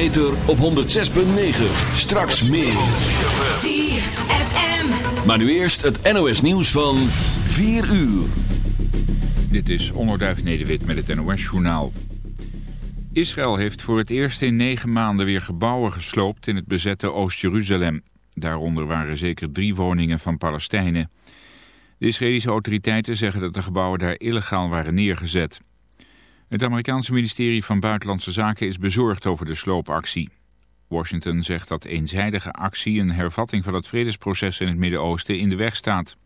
ether op 106.9. Straks meer. ZFM. Maar nu eerst het NOS nieuws van 4 uur. Dit is Onderduif Nederwit met het NOS Journaal. Israël heeft voor het eerst in negen maanden weer gebouwen gesloopt in het bezette Oost-Jeruzalem. Daaronder waren zeker drie woningen van Palestijnen. De Israëlische autoriteiten zeggen dat de gebouwen daar illegaal waren neergezet. Het Amerikaanse ministerie van Buitenlandse Zaken is bezorgd over de sloopactie. Washington zegt dat eenzijdige actie een hervatting van het vredesproces in het Midden-Oosten in de weg staat.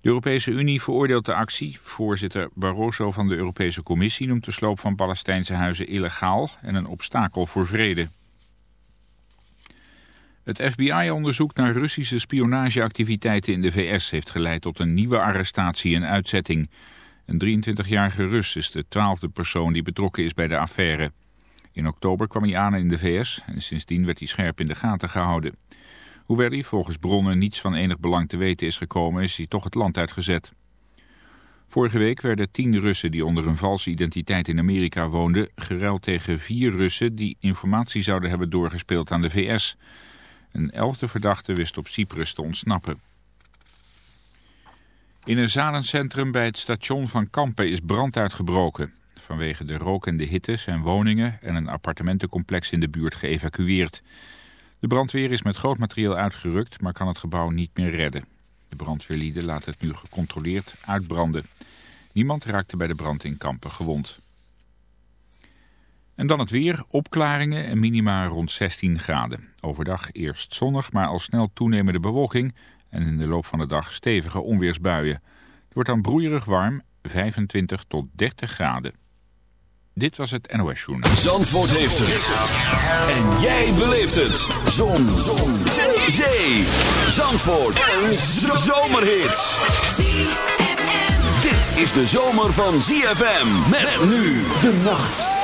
De Europese Unie veroordeelt de actie. Voorzitter Barroso van de Europese Commissie noemt de sloop van Palestijnse huizen illegaal en een obstakel voor vrede. Het FBI-onderzoek naar Russische spionageactiviteiten in de VS heeft geleid tot een nieuwe arrestatie en uitzetting. Een 23-jarige Rus is de twaalfde persoon die betrokken is bij de affaire. In oktober kwam hij aan in de VS en sindsdien werd hij scherp in de gaten gehouden. Hoewel hij volgens bronnen niets van enig belang te weten is gekomen, is hij toch het land uitgezet. Vorige week werden tien Russen die onder een valse identiteit in Amerika woonden... geruild tegen vier Russen die informatie zouden hebben doorgespeeld aan de VS. Een elfde verdachte wist op Cyprus te ontsnappen. In een zalencentrum bij het station van Kampen is brand uitgebroken. Vanwege de rook en de hitte zijn woningen en een appartementencomplex in de buurt geëvacueerd. De brandweer is met groot materieel uitgerukt, maar kan het gebouw niet meer redden. De brandweerlieden laten het nu gecontroleerd uitbranden. Niemand raakte bij de brand in Kampen gewond. En dan het weer, opklaringen en minima rond 16 graden. Overdag eerst zonnig, maar al snel toenemende bewolking en in de loop van de dag stevige onweersbuien. Het wordt dan broeierig warm, 25 tot 30 graden. Dit was het NOS Journaal. Zandvoort heeft het. En jij beleeft het. Zon. Zon. Zee. Zandvoort. Een zomerhit. Dit is de zomer van ZFM. Met nu de nacht.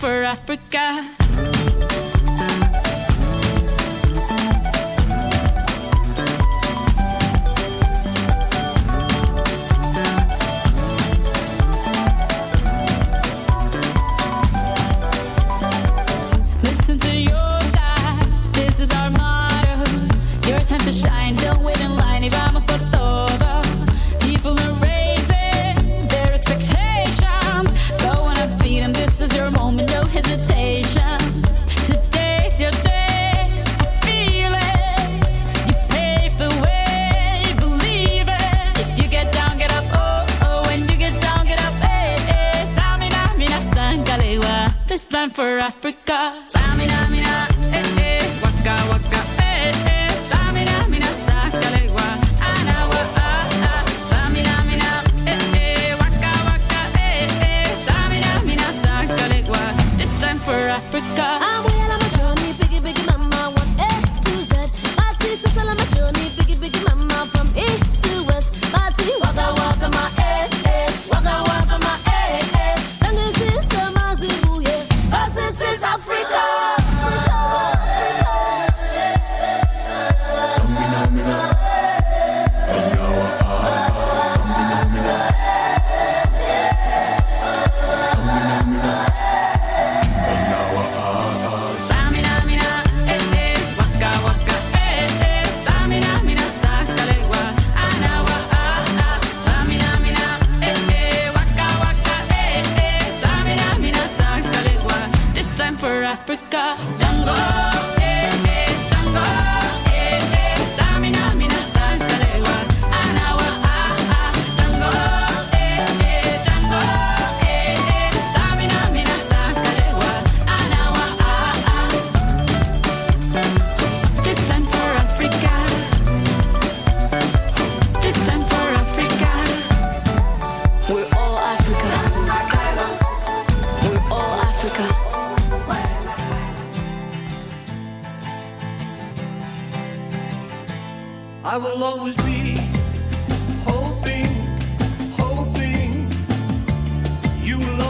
for Africa. For Africa. you love.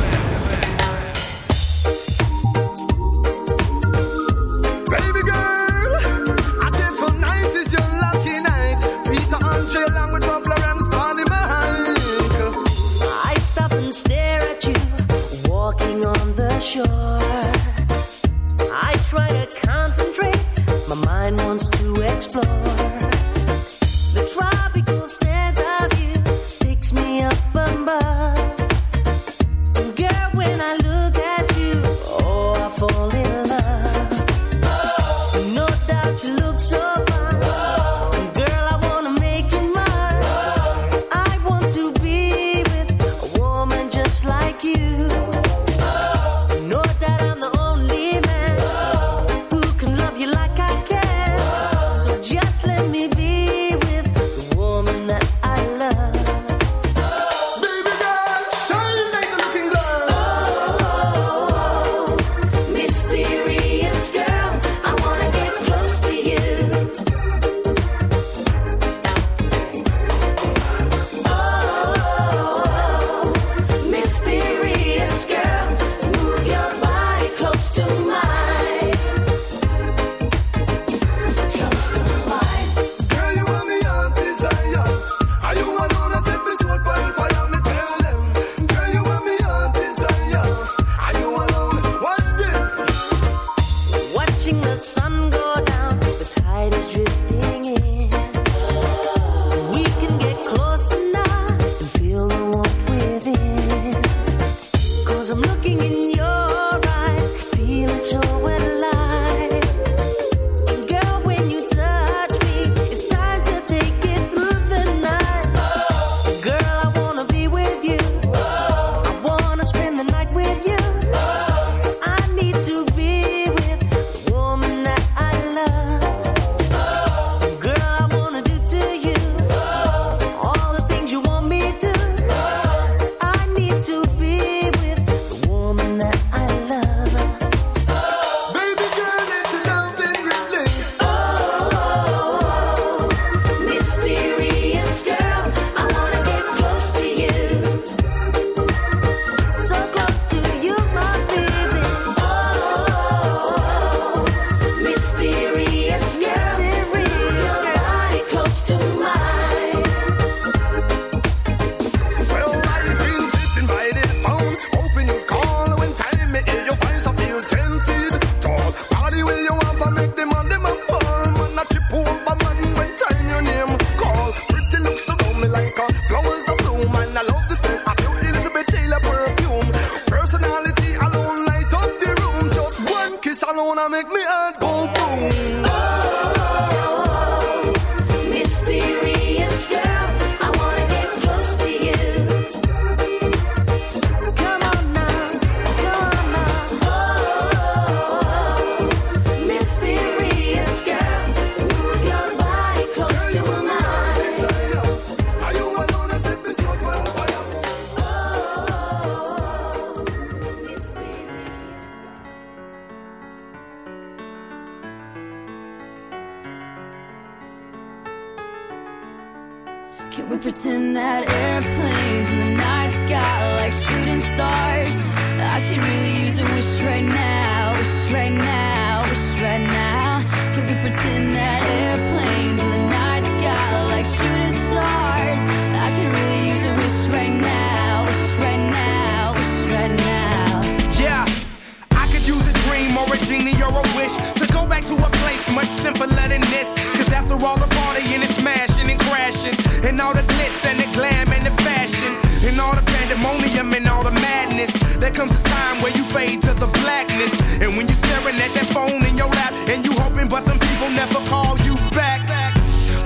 in all the madness. There comes a time where you fade to the blackness. And when you're staring at that phone in your lap, and you hoping, but them people never call you back.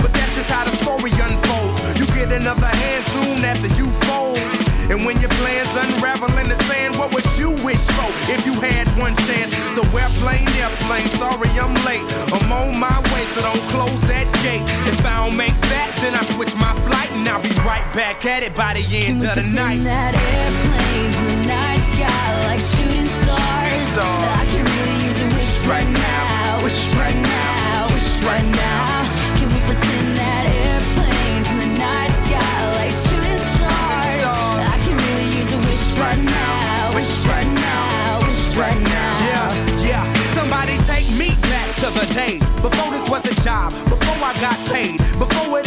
But that's just how the story unfolds. You get another hand soon after you fold. And when your plans unravel in the sand, what would you wish for if you had one chance? So we're playing airplane, sorry I'm late. I'm on my way, so don't close that gate. If I don't make that, then I switch my flight right back at it by the end Can we of the pretend night. that airplanes in the night sky like shooting stars? I can really use a wish right now, wish right now, wish right now. Can we pretend that airplanes in the night sky like shooting stars? I can really use a wish right now, wish right now, wish right now. Yeah, yeah. Somebody take me back to the days before this was a job, before I got paid, before it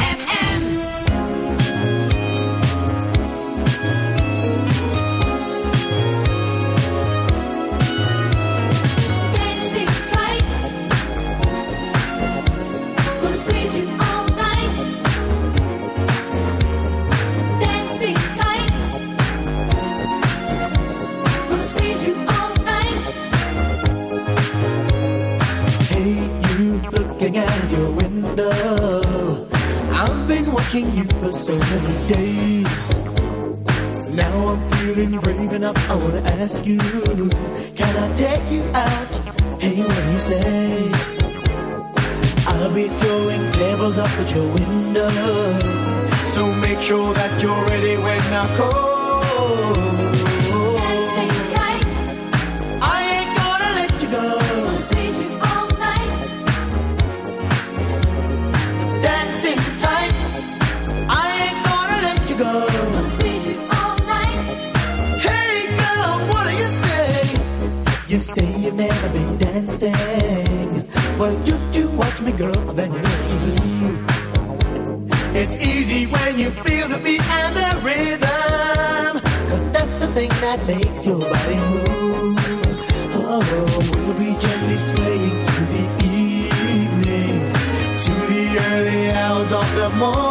的梦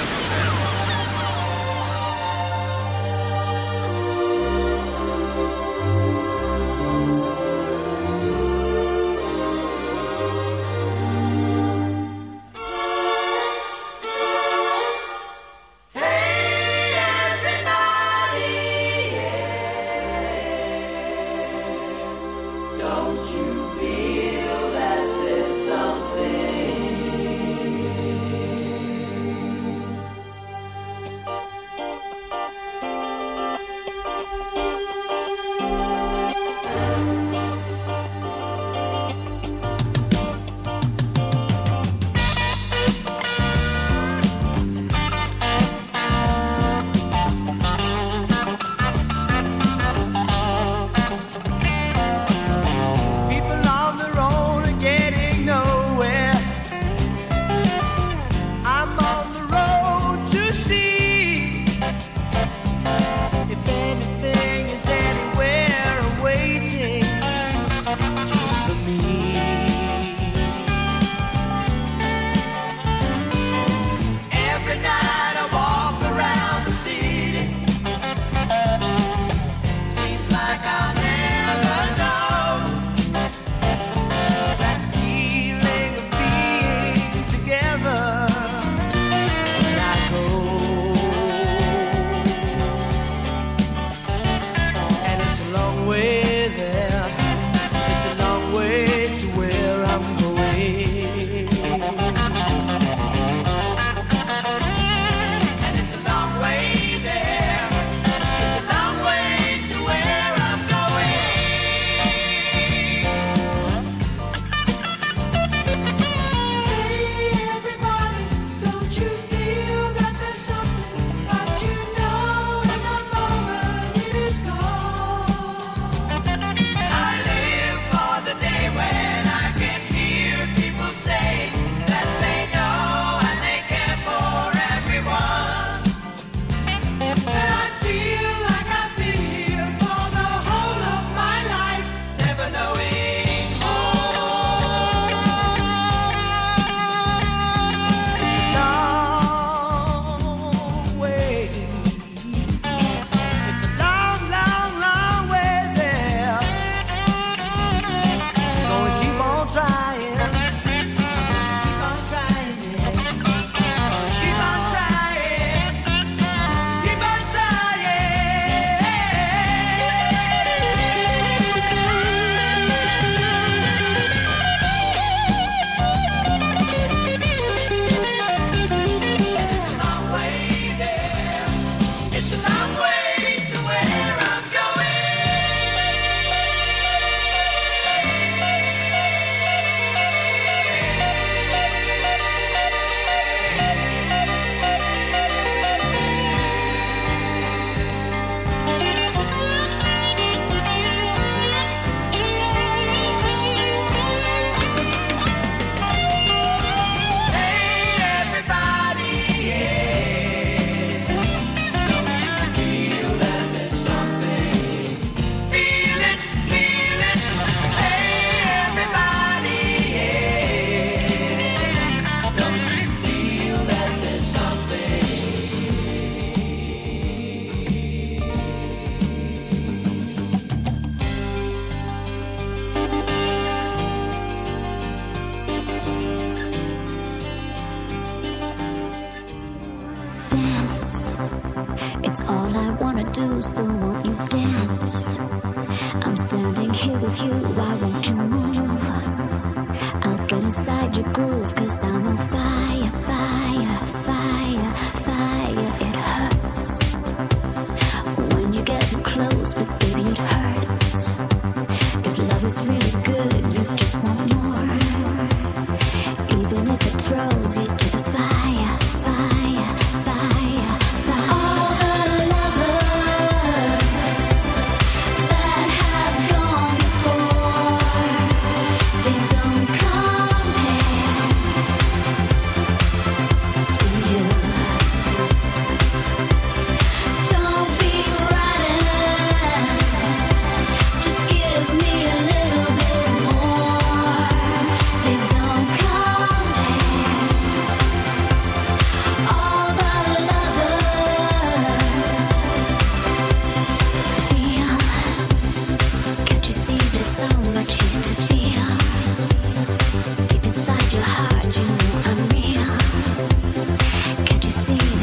see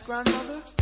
Grandmother?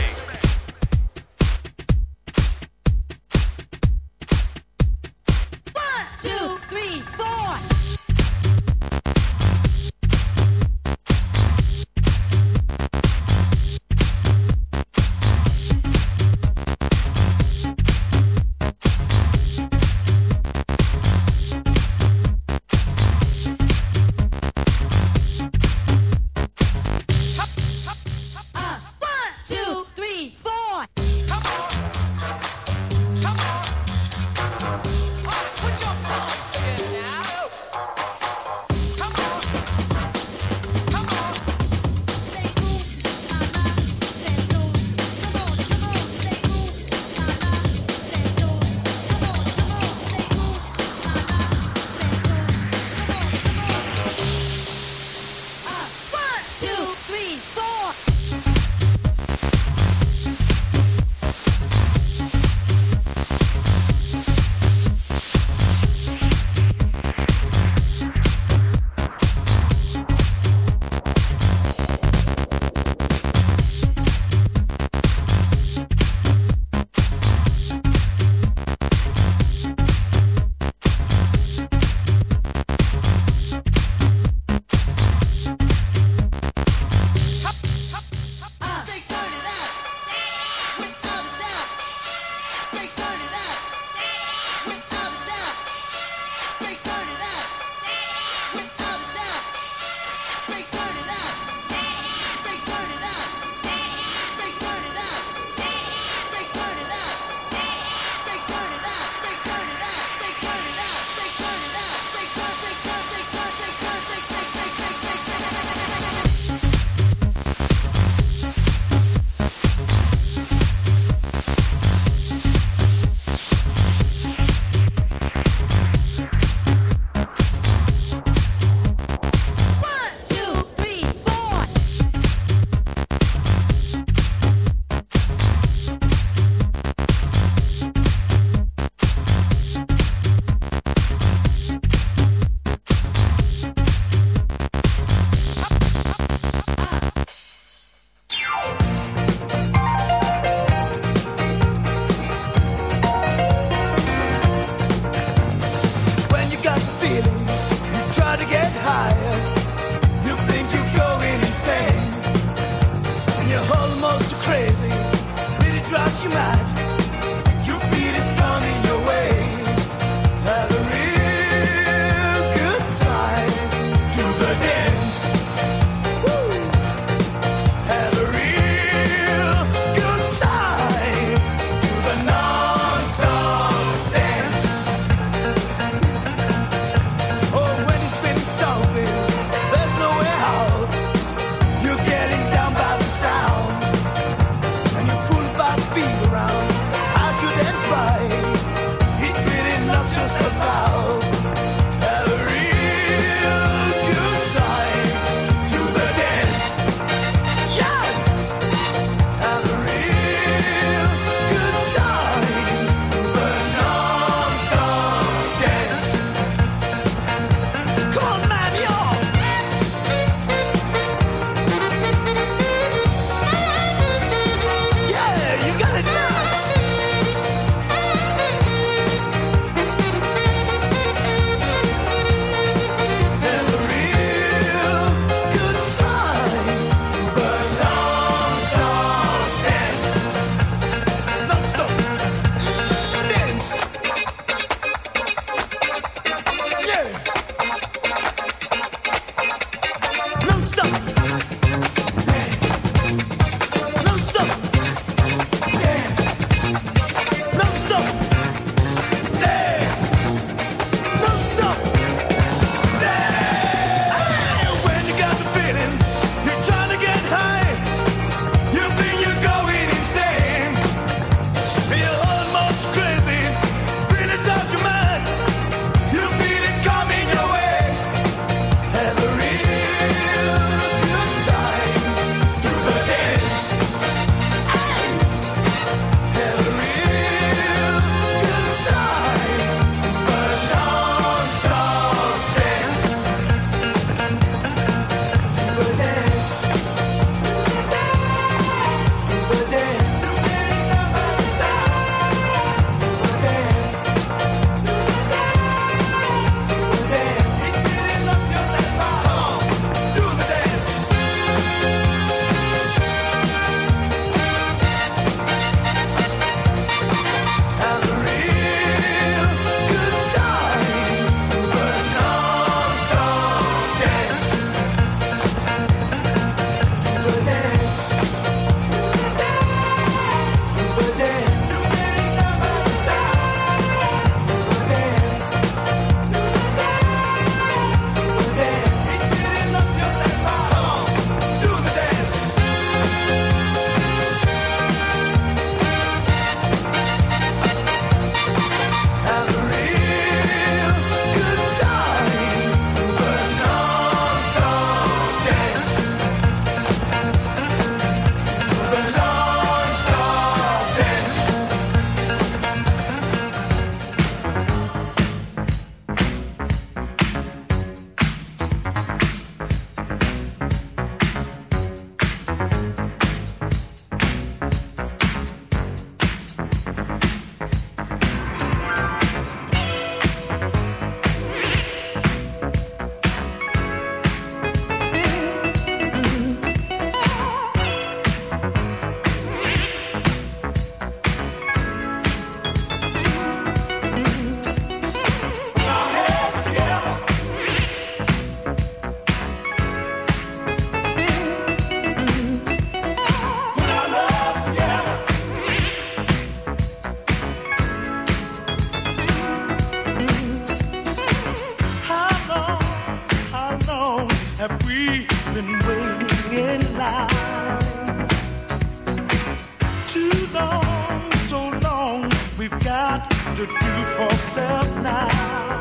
To do for self now.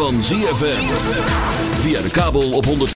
Van ZFM.